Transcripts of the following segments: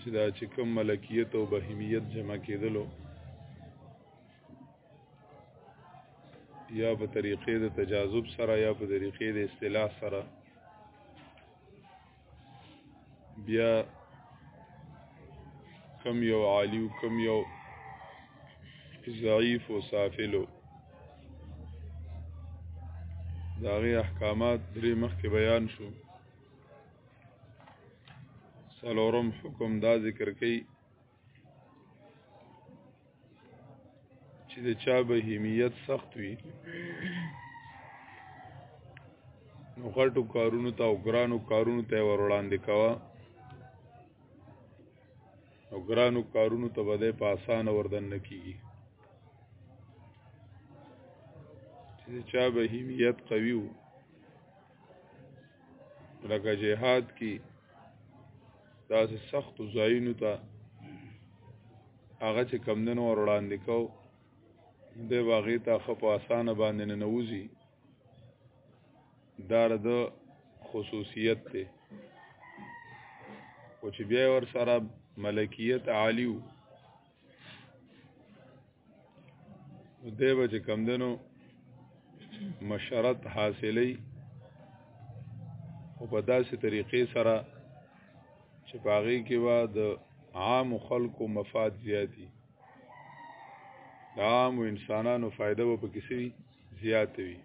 چې دا چې کوم ملکیت او بهیمیت جمع کېدلو یا په طریقې د تجاذب سره یا په طریقې د اصطلاح سره بیا کم یو عالی او کم یو ضعیف او سافلو داغه احکامات درې مخکې بیان شو سلورم حکم دا ذکر کوي چې د چا بهیمیت سخت وي نو غټو کارونو ته او ګرانو کارونو ته ور وړاندې کوا او ګرانو کارونو ته بده په اسانه وردن نکېږي چې چا بهیمیت قوي وو لکه جهاد کې داسې سخت ځایونو ته هغه چې کمدنو ور وړاندې کو د واغې ته خپ اسانه باندې نه نوځي دار د خصوصیت ته او چې بیا ور سره ملکیت عالیو دی به چې کم دنو مشرت حاصلی او په داسې طریقې سره چې پاغې کې به د عام خلکو مفاد زیاتی د عام انسانانو فایده به پکې سوي زیات وي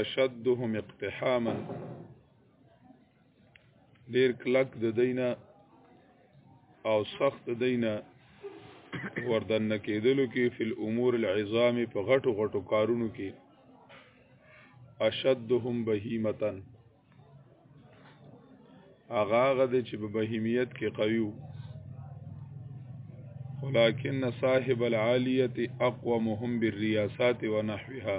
اشدهم اقتحاما ډیر کلک د دینه او سخت دینه وردن کېدلو کې فل امور العظام په غټو غټو کارونو کې اشدهم بهیمتن هغه هغه دی چې په بهیمیت کې قوي وو ولكن صاحب العالیه اقومهم بالریاسات ونحوها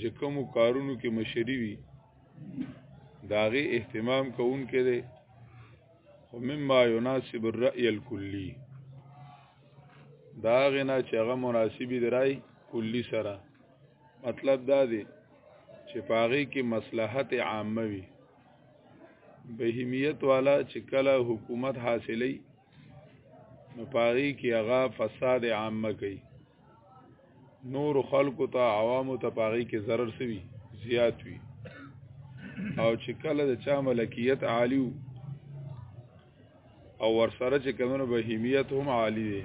چې کوم کارونو کې مشري وي داغه اهتمام کوونکې ده خو مما يناسب الرأي الكلي داغه نه چې هغه مناسبي درای کلی سره مطلب دا دی چې پاغي کې مصلحت عامه وي بهیمیت والا چې کله حکومت حاصلې نو پاغي کې هغه فساد عامه کوي نور خلکو ته عوامو ته پاغي کې zarar سوي زیات وي او چې کله د چا ملکیت عالی او ورسره چې کمنو بهیمیت هم عالی دی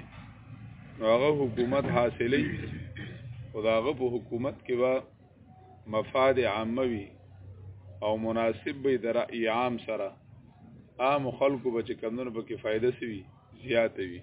هغه حکومت حاصلې خداغه په حکومت کې وا مفاد عامه وي او مناسب به د رأی عام سره عام خلکو به چې کمونو په کې فائدہ سوي زیات وي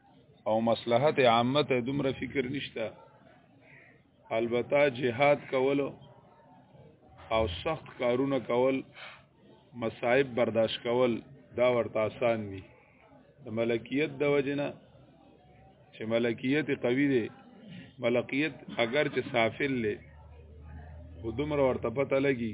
او مصلحت عامه ته دومره فکر نشته البته جهاد کول او سخت کارونه کول مصائب برداشت کول دا ورته آسان دي د ملکیت د وجنه چې ملکیت قوي دی ملکیت اگر چې سافل لې خو دومره ورته پته لګي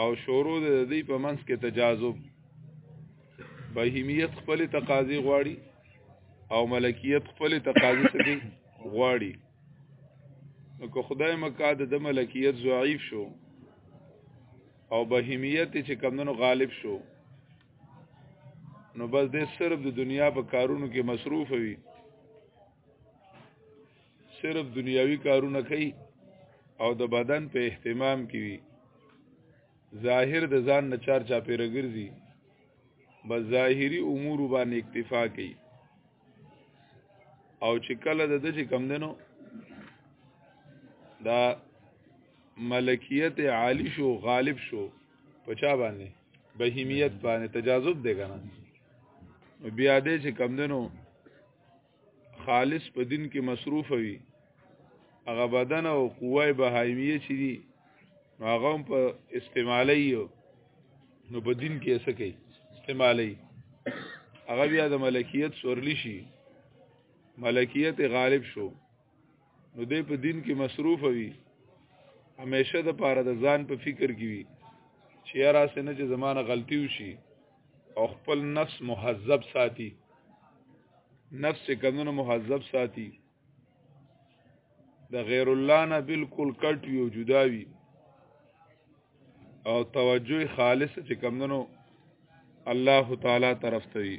او شروع د دې په منځ کې تجاذب بهیمیت خپل تقاضي غواړي او ملکیت خپل تقاضي سکی غواړي نو که خدای مکا د ملکیت ضعیف شو او بهیمیت چې کمونو غالب شو نو بس د صرف د دنیا په کارونو کې مصروف وي صرف دنیاوی کارونه کوي او د بدن په اهتمام کې وي ظاهر د ځان نه چار چا پیره ګرځي بس ظاهری امور باندې اکتفا کوي او چې کله د دې کم دنو دا ملکیت عالی شو غالب شو پچا باندې بهیمیت باندې تجاذب دی کنه بیا دې چې کم دنو خالص په دین کې مصروف وي هغه بدن او قوه بهایمیه چې دي هغه په استعمالي نو په دین کې څه کوي استعمالي هغه بیا د ملکیت سورلی شي ملکیت غالب شو نو دی په دین کې مصروف وي همیشه د پاره د ځان په فکر کې وي چې یاره سنه چې زمانه غلطي وشي او خپل نفس مهذب ساتي نفس کمنو مهذب ساتي د غیر الله نه بالکل کټ وي او جدا وي او توجه خالص چې کمنو الله تعالی طرف ته وي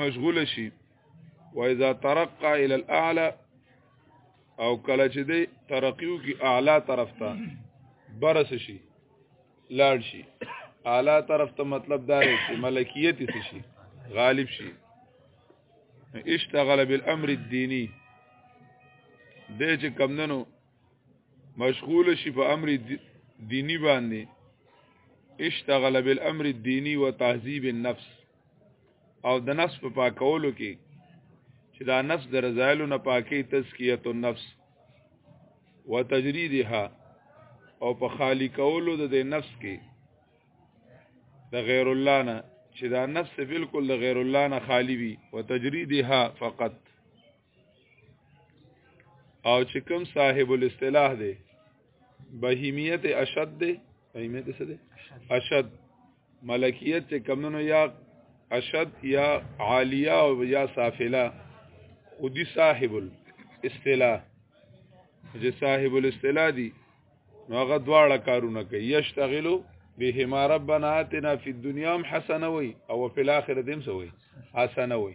مشغول شي واذا ترقى الى الاعلى او کله چې دی ترقیو کې اعلی طرف ته برس شي لاړ شي اعلی طرف ته مطلب دا دی چې ملکیت څه شي غالب شي اشتغل بالامر الديني د چې کمندنو مشغول شي په امر دینی باندې اشتغل بالامر الدینی وتهذیب النفس او د نفس په پاکولو کې چې دا نفس د رضایلو نه پاکي تزکیه النفس وتجریدها او په خالی کولو د دې نفس کې د غیر الله نه چې دا نفس بالکل د غیر الله نه خالی وي او تجریدها فقط او چې کوم صاحب الاصطلاح دی بهیمیت اشد دی بهیمیت څه دی اشد ملکیت چې کمونو یا اشد یا عالیه او یا سافله خودی صاحب الاصطلاح چې صاحب الاصطلاح دی نو هغه دواړه کارونه کوي یشتغلو بهما ربنا آتنا فی الدنیا حسنه وی او فی الاخره دیم سوی حسنه وی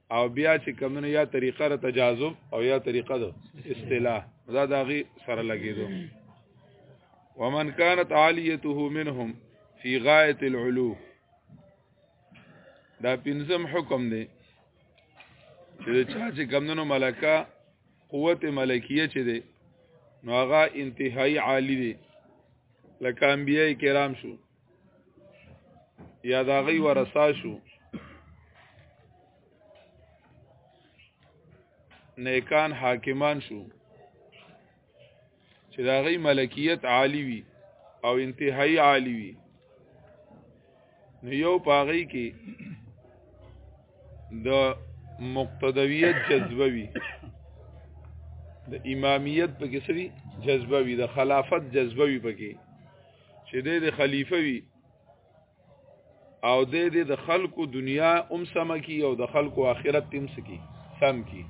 او بیا چې کمونه یا طریقه را تجاذب او یا طریقه د اصطلاح دا داغي سره لګیدو ومن كانت عاليته منهم في غايه العلو دا پنځم حکم دی چې چا چې کمونو ملکه قوت ملکیه چې دی نو هغه انتهایی عالی دی لکه انبیای کرام شو یا دا غي ورثه شو نیکان حاکمان شو چې دا غي ملکیت عالی وي او انتهایی عالی وي نو یو پاغی کې د مقتدویت جذبه وي د امامیت په کې سری جذبه وي د خلافت جذبه وي پکې چې دې د خلیفہ وي او دې دې د خلکو دنیا هم سم کی او د خلکو آخرت هم سکی سم کی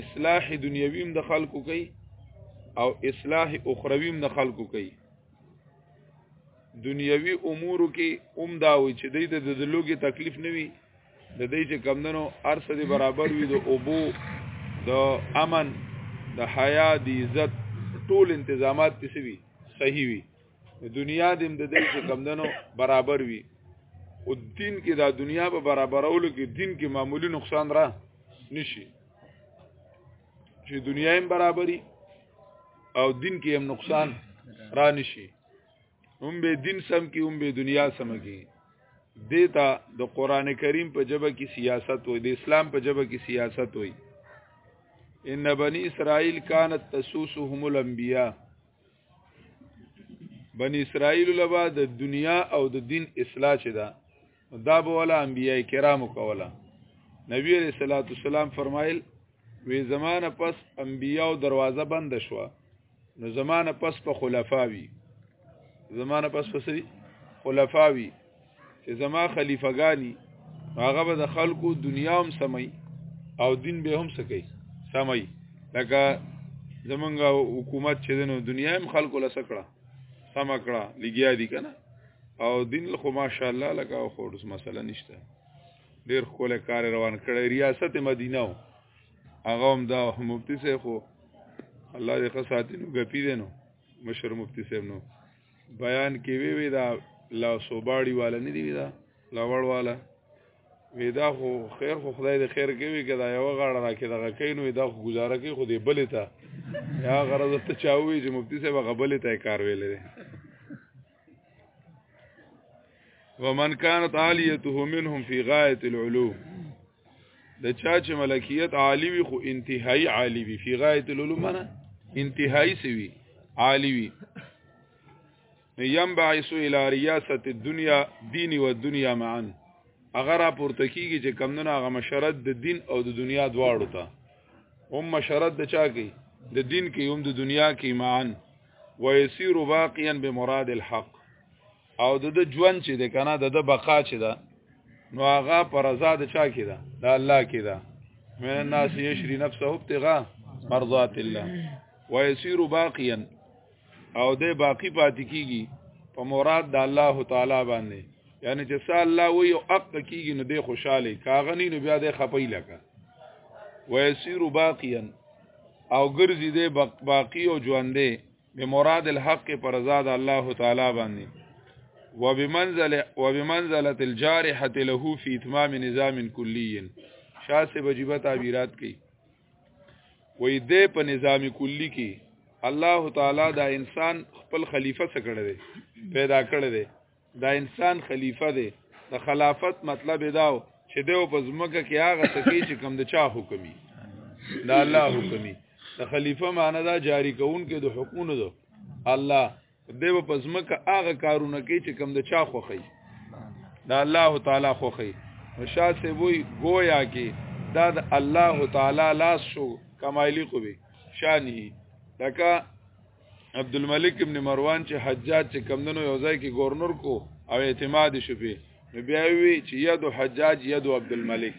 اصلاح دنیوی هم د خلکو کوي او اصلاح اخروی هم د خلکو کوي دنیوي امور کې اوم دا وي چې د دلوګي تکلیف نه وي د دې چې کمندنو ارث دي برابر وي د اوبو د امن د حیا د عزت ټول انتظامات پسې وي صحیح وي دنیا دې د دې چې کمندنو برابر وي او دین کې دا دنیا په برابرولو کې دین کې معمولی نقصان را نشي چې دنیا هم برابرۍ او دین کې هم نقصان را نشي هم به دین سم کی هم به دنیا سم کی دیتا د قران کریم په جبه کې سیاست وای د اسلام په جبه کې سیاست وای ان بنی اسرائیل کانت تسوسهم الانبیاء بنی اسرائیل لبا د دنیا او د دین اصلاح چي ده دا به ولا انبیاء کرامو کوله نبی علیہ الصلوۃ والسلام فرمایل وی زمانه پس انبیاء دروازه بند شو نو زمانه پس په خلفاوی زمانه پس پسری خلفاوی چې زما خلیفګانی هغه به د خلکو دنیا هم سمي او دین به هم سکی سمي لکه زمونږ حکومت چې دنو دنیا هم خلکو لسکړه سم کړه لګیا دي کنه او دین خو ماشاءالله لکه خو اوس مسله نشته ډیر خوله کار روان کړی ریاست مدینه او هغه هم دا مفتی سه خو الله دې خساتې نو غپی دې نو مشر مفتی سه نو بیان کې وی وی دا لا صوباړي والا نه دی دا لاوړ والا ودا خو خیر خو خدای دې خیر کوي کدا یو غاړه را کې دغه کین وې دا خو گزاره کوي خو دې بلې ته یا غرض ته چاوي چې مفتی صاحب غبلې ته کار ویلې دي ومن كانت عاليته منهم في غايه العلو د چا چې ملکیت عالی وي خو انتهایی عالی وي فی غایت العلوم نه انتهایی سوي عالی وي یم باعث الى ریاست الدنیا دین و دنیا معا هغه را پورته کیږي چې کمونه هغه مشرت د دین او د دنیا دواړو ته هم مشرت د چا کې د دین کې هم د دنیا کې معا و یسیر باقیا بمراد الحق او د د ژوند چې د کنه د د بقا چې ده نو هغه پر رضا د چا کې ده د الله کې ده من الناس یشری نفسه ابتغاء مرضات الله ويسير باقيا او د باقی پاتې کیږي په مراد د الله تعالی باندې یعنی چې سال الله وی او اق کیږي نو د خوشاله کاغنی نو بیا د خپې لکه ويسير باقيا او ګرځي دې باقی او ژوندې به مراد الحق پر زاد الله تعالی باندې وبمنزل وبمنزله الجارحه له في اتمام نظام كلي شاسه بجيبه تعبيرات کوي وې دې په نظامی کلی کې الله تعالی دا انسان خپل خلیفہ څخه کړی دی پیدا کړی دی دا انسان خلیفہ دی د خلافت مطلب دا و چې دیو په ځمکه کې هغه سکی چې کم د چا حکمي دا الله حکمي د خلیفہ معنی دا جاری کون کې د حکمونو دو الله دیو په ځمکه هغه کارونه کوي چې کم د چا خوخی دا الله تعالی خوخی شاه سی وی گویا کې دا د الله تعالی لاس شو کمایلی کو به شانه لکه عبد الملک ابن مروان چې حجاج چې کمندونو یو ځای کې گورنر کو او اعتماد شپې نو بیا وی چې ید حجاج ید عبد الملک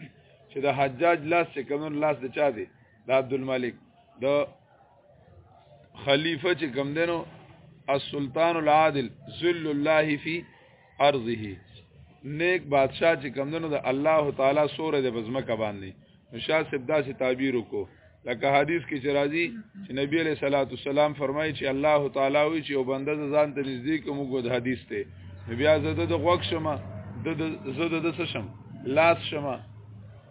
چې د حجاج لاس چې کمندونو لاس د چا دی د عبد الملک د خلیفہ چې کم دینو السلطان العادل ذل الله فی ارضه نیک بادشاہ چې کم دینو د الله تعالی سوره د بزمکه باندې نشا سب داسې تعبیر وکړو لکه حدیث کې چې راځي چې نبی علیہ الصلوۃ والسلام فرمایي چې الله تعالی وی چې او بنده ځان ته نږدې کوم غوډ حدیث ته بیا زده د غوښ شمه د زده د شم لاس شمه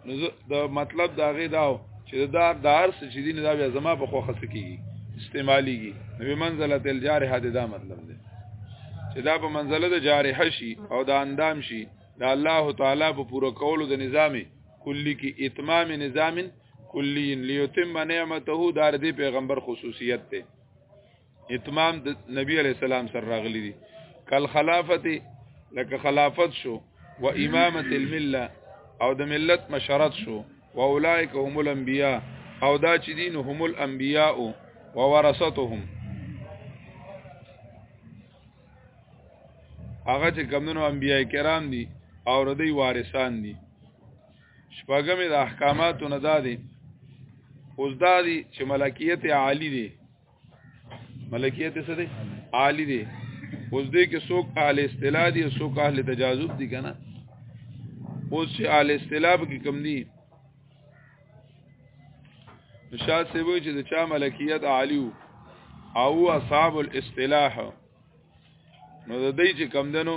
نو د مطلب دا غي داو چې دا دار څه چې دین دا بیا زما په خوخه سکیږي استعماليږي نو به منزله تل جارحه دا مطلب دی چې دا په منزله د جارحه شي او د اندام شي د الله تعالی په پوره کولو د نظام کلی کې اتمام نظام کلی لیتم نعمته دار دی پیغمبر خصوصیت ته اتمام د نبی علی السلام سره راغلی دي کل خلافت لکه خلافت شو و امامت المله او د ملت مشرت شو و اولائک هم الانبیاء او دا چې دین هم الانبیاء او ورثتهم هغه چې کمونو انبیای کرام دي او ردی وارثان دي شپږمې د احکاماتو نه دادي اوس دادي چې ملکیت عالی دي ملکیت څه دی عالی دی اوس دې کې څوک اهل اصطلاح دي څوک اهل تجاذب دي کنه اوس چې اهل اصطلاح کې کم دي نشاد سی وی چې د چا ملکیت عالی او اصحاب الاصطلاح نو د دې چې کم دنو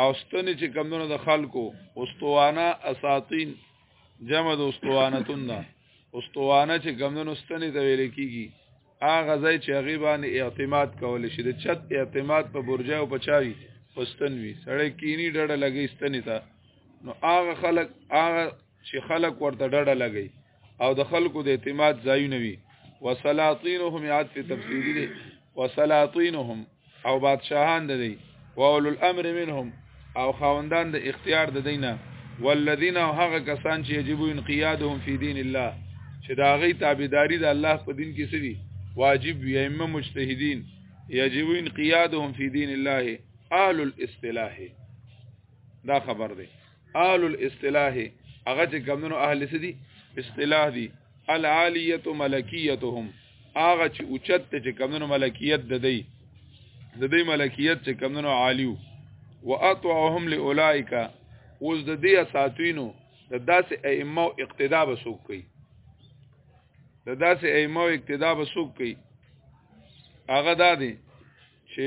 او ستنې چې کمونه د خلکو استوانه اساطین جمع د استوانتون ده استوانه چې کمونه ستنې ته ویل کیږي هغه ځای چې هغه باندې اعتماد کول شي د چت اعتماد په برجا او پچاوي پستن وي سړی کینی ډډه لګي ستنې ته نو هغه خلک هغه چې خلک ورته ډډه لګي او د خلکو د اعتماد ځایونه وي وسلاطینهم یاد په تفسیری دي وسلاطینهم او بادشاهان د دی واول الامر منهم او خاوندان د اختیار د دینه والذین هغه کسان چې یجب انقیادهم فی دین الله چې دا غي تابعداري د الله په دین کې سوي واجب وي ائمه مجتهدین یجب انقیادهم فی دین الله اهل الاصلاح دا خبر دی آل الاصطلاح هغه چې کمونو اهل سدي اصطلاح دي العالیه ملکیتهم هغه چې اوچت چې کمونو ملکیت د دی د دې ملکیت چې کمونو عالیو واطعهم لاولائک اوس د دې اساتوینو د داسې ائمه او اقتدا به سوق کوي د داسې ائمه او اقتدا به سوق کوي هغه دا دي چې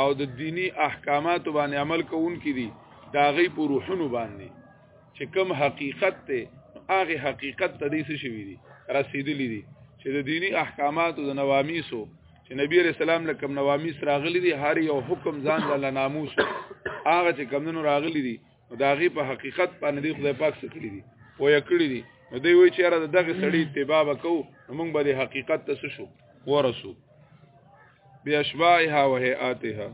او د دینی احکاماتو باندې عمل کوونکې دي دا غي په روحونو باندې چې کوم حقیقت ته هغه حقیقت ته دې څه شوی دي رسیدلی دي چې د دینی احکاماتو د نوامیسو چې نبی رسول الله لکم نوامیس راغلي دي هر یو حکم ځان له ناموس هغه چې کمونو راغلي دي دا غي په حقیقت باندې دی خدای پاک سکړي دي او یا کړی دي نو دوی وایي چې را دغه سړی اتباع وکاو موږ به د حقیقت ته شو ورسو باشباعها وهيئاتها